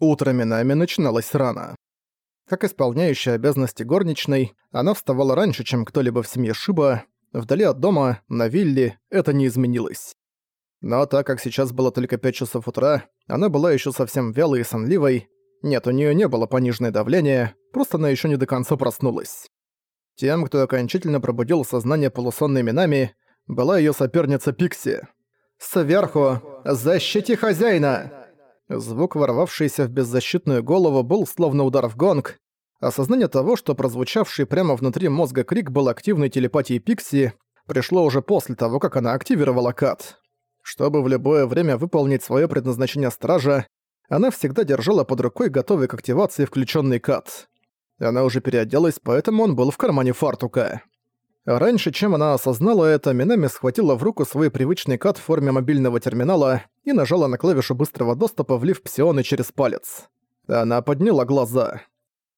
Утро Минами начиналось рано. Как исполняющая обязанности горничной, она вставала раньше, чем кто-либо в семье Шиба. Вдали от дома, на вилле, это не изменилось. Но так как сейчас было только 5 часов утра, она была еще совсем вялой и сонливой. Нет, у нее не было пониженное давление, просто она еще не до конца проснулась. Тем, кто окончательно пробудил сознание полусонной Минами, была ее соперница Пикси. «Сверху! Защити хозяина!» Звук, ворвавшийся в беззащитную голову, был словно удар в гонг. Осознание того, что прозвучавший прямо внутри мозга крик был активной телепатией Пикси, пришло уже после того, как она активировала кат. Чтобы в любое время выполнить свое предназначение стража, она всегда держала под рукой готовый к активации включенный кат. Она уже переоделась, поэтому он был в кармане фартука. Раньше, чем она осознала это, Минами схватила в руку свой привычный кат в форме мобильного терминала и нажала на клавишу быстрого доступа, влив псионы через палец. Она подняла глаза.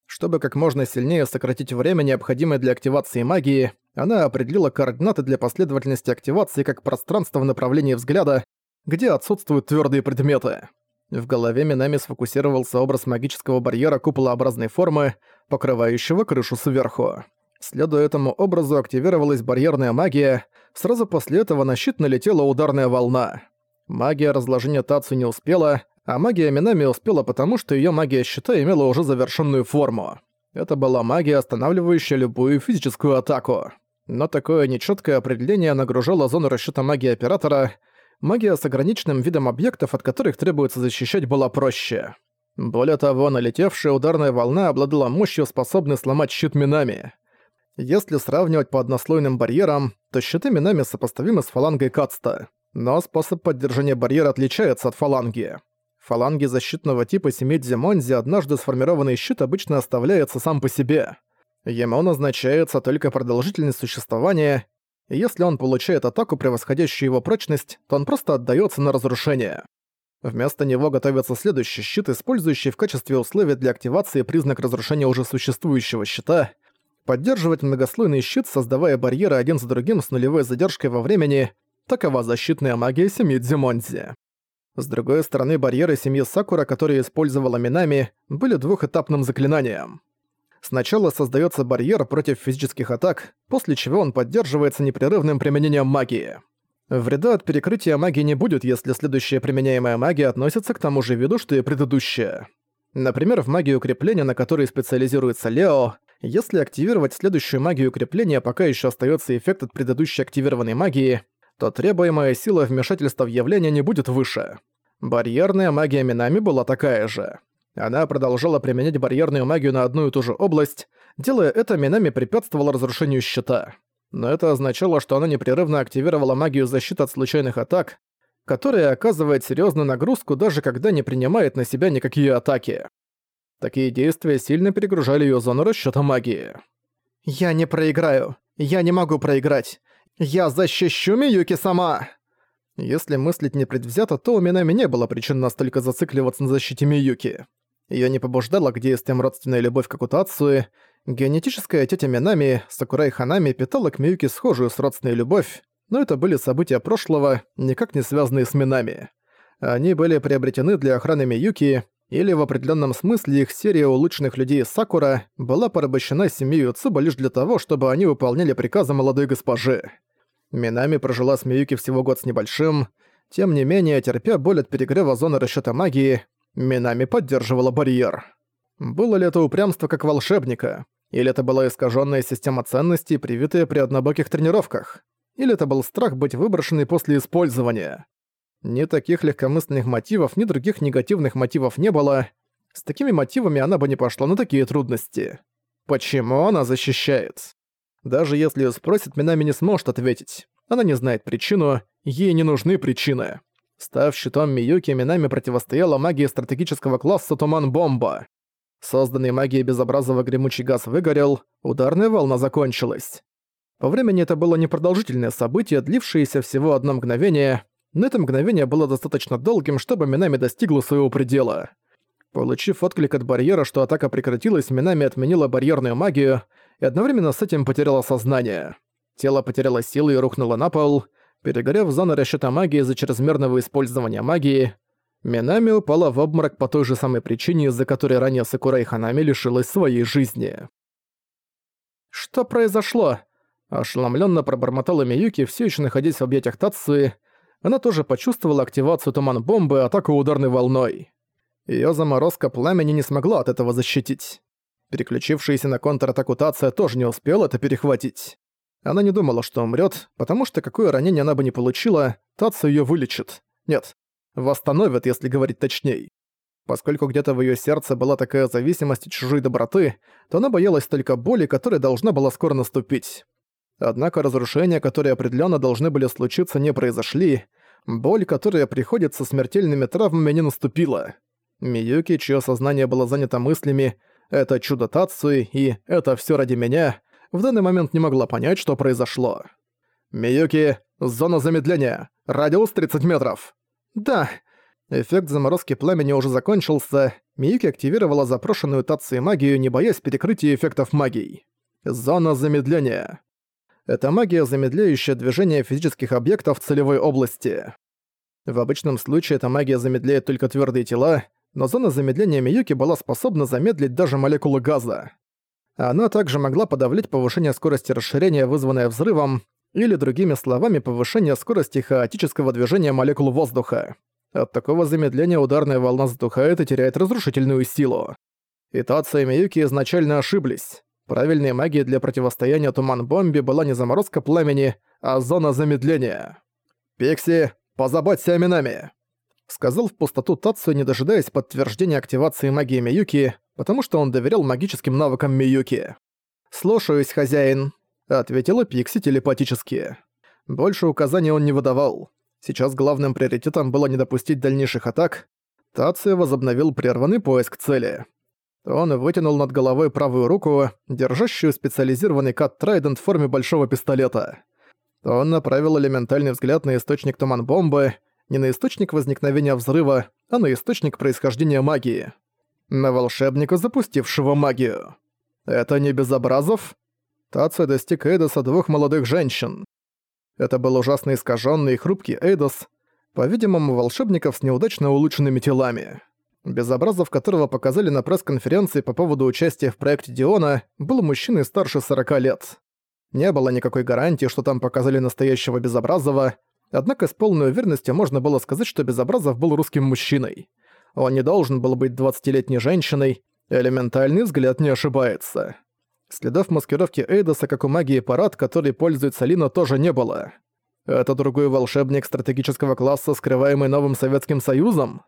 Чтобы как можно сильнее сократить время, необходимое для активации магии, она определила координаты для последовательности активации как пространство в направлении взгляда, где отсутствуют твердые предметы. В голове Минами сфокусировался образ магического барьера куполообразной формы, покрывающего крышу сверху. Следуя этому образу активировалась барьерная магия, сразу после этого на щит налетела ударная волна. Магия разложения Тацу не успела, а магия Минами успела потому, что её магия щита имела уже завершенную форму. Это была магия, останавливающая любую физическую атаку. Но такое нечёткое определение нагружало зону расчёта магии оператора. Магия с ограниченным видом объектов, от которых требуется защищать, была проще. Более того, налетевшая ударная волна обладала мощью, способной сломать щит Минами. Если сравнивать по однослойным барьерам, то щиты Минами сопоставимы с фалангой Кацта. Но способ поддержания барьера отличается от фаланги. Фаланги защитного типа Семидзи Монзи однажды сформированный щит обычно оставляется сам по себе. Ему назначается только продолжительность существования, и если он получает атаку, превосходящую его прочность, то он просто отдаётся на разрушение. Вместо него готовится следующий щит, использующий в качестве условия для активации признак разрушения уже существующего щита — поддерживать многослойный щит, создавая барьеры один за другим с нулевой задержкой во времени, такова защитная магия семьи Дзимонзи. С другой стороны, барьеры семьи Сакура, которые использовала Минами, были двухэтапным заклинанием. Сначала создается барьер против физических атак, после чего он поддерживается непрерывным применением магии. Вреда от перекрытия магии не будет, если следующая применяемая магия относится к тому же виду, что и предыдущая. Например, в магии укрепления, на которой специализируется Лео, если активировать следующую магию укрепления, пока еще остается эффект от предыдущей активированной магии, то требуемая сила вмешательства в явление не будет выше. Барьерная магия Минами была такая же. Она продолжала применять барьерную магию на одну и ту же область, делая это Минами препятствовала разрушению щита. Но это означало, что она непрерывно активировала магию защиты от случайных атак, которая оказывает серьезную нагрузку даже когда не принимает на себя никакие атаки. Такие действия сильно перегружали ее зону расчета магии. «Я не проиграю. Я не могу проиграть. Я защищу Миюки сама!» Если мыслить непредвзято, то у Минами не было причин настолько зацикливаться на защите Миюки. Её не побуждала к действиям родственная любовь к Акутацуи, генетическая тетя Минами, Сакурай Ханами питала к Миюке схожую с родственной любовь, но это были события прошлого, никак не связанные с Минами. Они были приобретены для охраны Миюки, или в определенном смысле их серия улучшенных людей Сакура была порабощена семьей Цуба лишь для того, чтобы они выполняли приказы молодой госпожи. Минами прожила с Миюки всего год с небольшим, тем не менее, терпя боль от перегрева зоны расчёта магии, Минами поддерживала барьер. Было ли это упрямство как волшебника? Или это была искаженная система ценностей, привитая при однобоких тренировках? Или это был страх быть выброшенной после использования? Ни таких легкомысленных мотивов, ни других негативных мотивов не было. С такими мотивами она бы не пошла на такие трудности. Почему она защищает? Даже если её спросят, Минами не сможет ответить. Она не знает причину, ей не нужны причины. Став щитом Миюки, Минами противостояла магии стратегического класса Туман-Бомба. Созданный магией безобразного гремучий газ выгорел, ударная волна закончилась. По времени это было непродолжительное событие, длившееся всего одно мгновение, но это мгновение было достаточно долгим, чтобы Минами достигла своего предела. Получив отклик от барьера, что атака прекратилась, Минами отменила барьерную магию и одновременно с этим потеряла сознание. Тело потеряло силы и рухнуло на пол. Перегорев зону расчёта магии из-за чрезмерного использования магии, Минами упала в обморок по той же самой причине, из-за которой ранее Сакурай Ханами лишилась своей жизни. «Что произошло?» Ошеломленно пробормотала Миюки, все еще находясь в объятиях Тацуи. Она тоже почувствовала активацию туман-бомбы атаку ударной волной. Ее заморозка пламени не смогла от этого защитить. Переключившаяся на контратаку Тация тоже не успела это перехватить. Она не думала, что умрет, потому что какое ранение она бы не получила, Тация ее вылечит. Нет, восстановит, если говорить точней. Поскольку где-то в её сердце была такая зависимость от чужой доброты, то она боялась только боли, которая должна была скоро наступить. Однако разрушения, которые определённо должны были случиться, не произошли. Боль, которая приходит со смертельными травмами, не наступила. Миюки, чье сознание было занято мыслями «это чудо Тацуи» и «это всё ради меня», в данный момент не могла понять, что произошло. «Миюки, зона замедления, радиус 30 метров». «Да». Эффект заморозки пламени уже закончился, Миюки активировала запрошенную Тацией магию, не боясь перекрытия эффектов магии. Зона замедления. Это магия, замедляющая движение физических объектов в целевой области. В обычном случае эта магия замедляет только твердые тела, но зона замедления Миюки была способна замедлить даже молекулы газа. Она также могла подавлять повышение скорости расширения, вызванное взрывом, или, другими словами, повышение скорости хаотического движения молекул воздуха. От такого замедления ударная волна затухает и теряет разрушительную силу. Итация и Миюки изначально ошиблись. Правильной магией для противостояния туман-бомбе была не заморозка пламени, а зона замедления. «Пикси, позаботься о Минами!» Сказал в пустоту Тацию, не дожидаясь подтверждения активации магии Миюки, потому что он доверял магическим навыкам Миюки. «Слушаюсь, хозяин», — ответила Пикси телепатически. Больше указаний он не выдавал. Сейчас главным приоритетом было не допустить дальнейших атак. Тация возобновил прерванный поиск цели. Он вытянул над головой правую руку, держащую специализированный кат Трайдент в форме большого пистолета. Он направил элементальный взгляд на источник туман-бомбы, не на источник возникновения взрыва, а на источник происхождения магии. На волшебника, запустившего магию. Это не Безобразов? Тация достиг Эйдоса двух молодых женщин. Это был ужасно искаженный и хрупкий Эйдос, по-видимому, волшебников с неудачно улучшенными телами. Безобразов которого показали на пресс-конференции по поводу участия в проекте Диона, был мужчиной старше 40 лет. Не было никакой гарантии, что там показали настоящего Безобразова, однако с полной уверенностью можно было сказать, что Безобразов был русским мужчиной. Он не должен был быть 20-летней женщиной, элементальный взгляд не ошибается. Следов маскировки Эйдоса, как у магии парад, который пользуется Лина, тоже не было. Это другой волшебник стратегического класса, скрываемый новым Советским Союзом?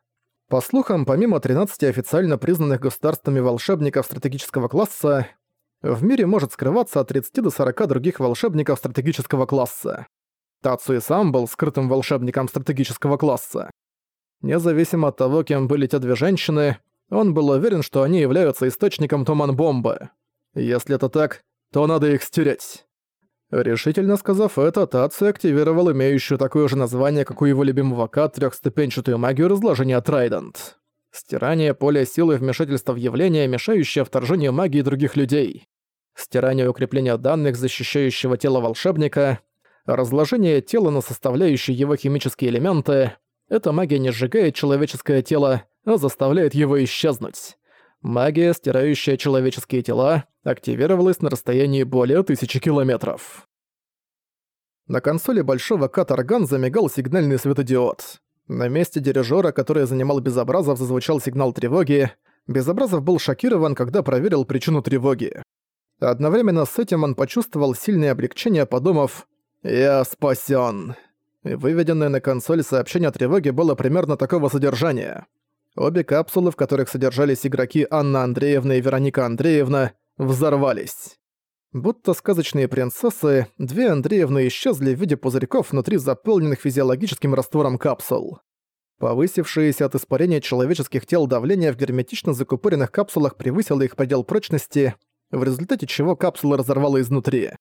По слухам, помимо 13 официально признанных государствами волшебников стратегического класса, в мире может скрываться от 30 до 40 других волшебников стратегического класса. Тацуи сам был скрытым волшебником стратегического класса. Независимо от того, кем были те две женщины, он был уверен, что они являются источником туман-бомбы. Если это так, то надо их стереть. Решительно сказав это, Тацу активировал имеющую такое же название, как у его любимого К, трехступенчатую магию разложения Трайдент. Стирание поля силы вмешательства в явление, мешающее вторжению магии других людей. Стирание и укрепление данных, защищающего тело волшебника. Разложение тела на составляющие его химические элементы. Эта магия не сжигает человеческое тело, а заставляет его исчезнуть. Магия, стирающая человеческие тела, активировалась на расстоянии более тысячи километров. На консоли большого Катарган замигал сигнальный светодиод. На месте дирижера, который занимал Безобразов, зазвучал сигнал тревоги. Безобразов был шокирован, когда проверил причину тревоги. Одновременно с этим он почувствовал сильное облегчение, подумав «Я спасен. Выведенное на консоль сообщение о тревоге было примерно такого содержания. Обе капсулы, в которых содержались игроки Анна Андреевна и Вероника Андреевна, взорвались. Будто сказочные принцессы, две Андреевны исчезли в виде пузырьков внутри заполненных физиологическим раствором капсул. Повысившееся от испарения человеческих тел давление в герметично закупоренных капсулах превысило их предел прочности, в результате чего капсула разорвала изнутри.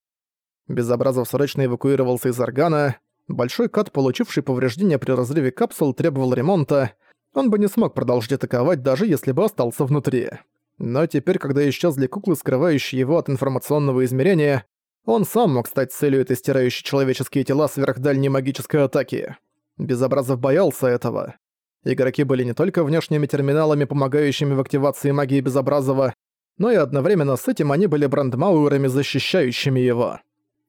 Безобразов срочно эвакуировался из органа. Большой кат, получивший повреждения при разрыве капсул, требовал ремонта, он бы не смог продолжить атаковать, даже если бы остался внутри. Но теперь, когда исчезли куклы, скрывающие его от информационного измерения, он сам мог стать целью этой стирающей человеческие тела сверхдальней магической атаки. Безобразов боялся этого. Игроки были не только внешними терминалами, помогающими в активации магии Безобразова, но и одновременно с этим они были брандмауэрами, защищающими его.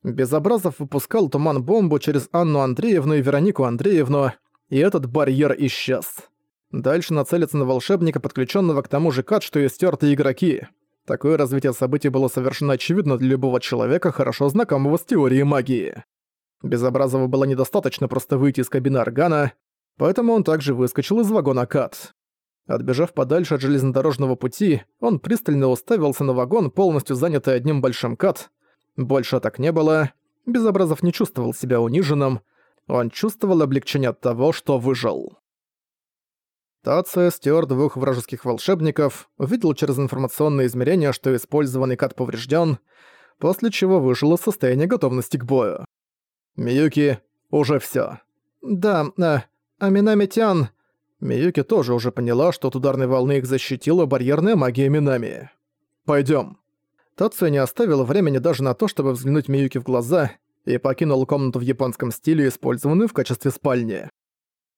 Безобразов выпускал туман-бомбу через Анну Андреевну и Веронику Андреевну, и этот барьер исчез. Дальше нацелиться на волшебника, подключенного к тому же кат, что и стертые игроки. Такое развитие событий было совершенно очевидно для любого человека, хорошо знакомого с теорией магии. Безобразову было недостаточно просто выйти из кабины органа, поэтому он также выскочил из вагона кат. Отбежав подальше от железнодорожного пути, он пристально уставился на вагон, полностью занятый одним большим кат, больше так не было. Безобразов не чувствовал себя униженным. Он чувствовал облегчение от того, что выжил. Тация, стер двух вражеских волшебников, увидел через информационное измерение, что использованный кат поврежден, после чего вышел из состояния готовности к бою. Миюки, уже все. Да, э, Аминами Тян... Миюки тоже уже поняла, что от ударной волны их защитила барьерная магия Минами. Пойдем. Тацуя не оставил времени даже на то, чтобы взглянуть Миюки в глаза, и покинул комнату в японском стиле, использованную в качестве спальни.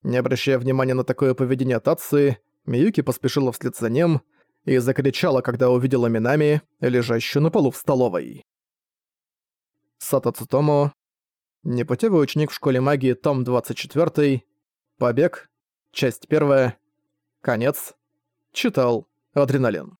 Не обращая внимания на такое поведение Тации, Миюки поспешила вслед за ним и закричала, когда увидела Минами, лежащую на полу в столовой. Сато Цутому, непутевый ученик в школе магии, том 24, побег, часть 1, конец, читал, адреналин.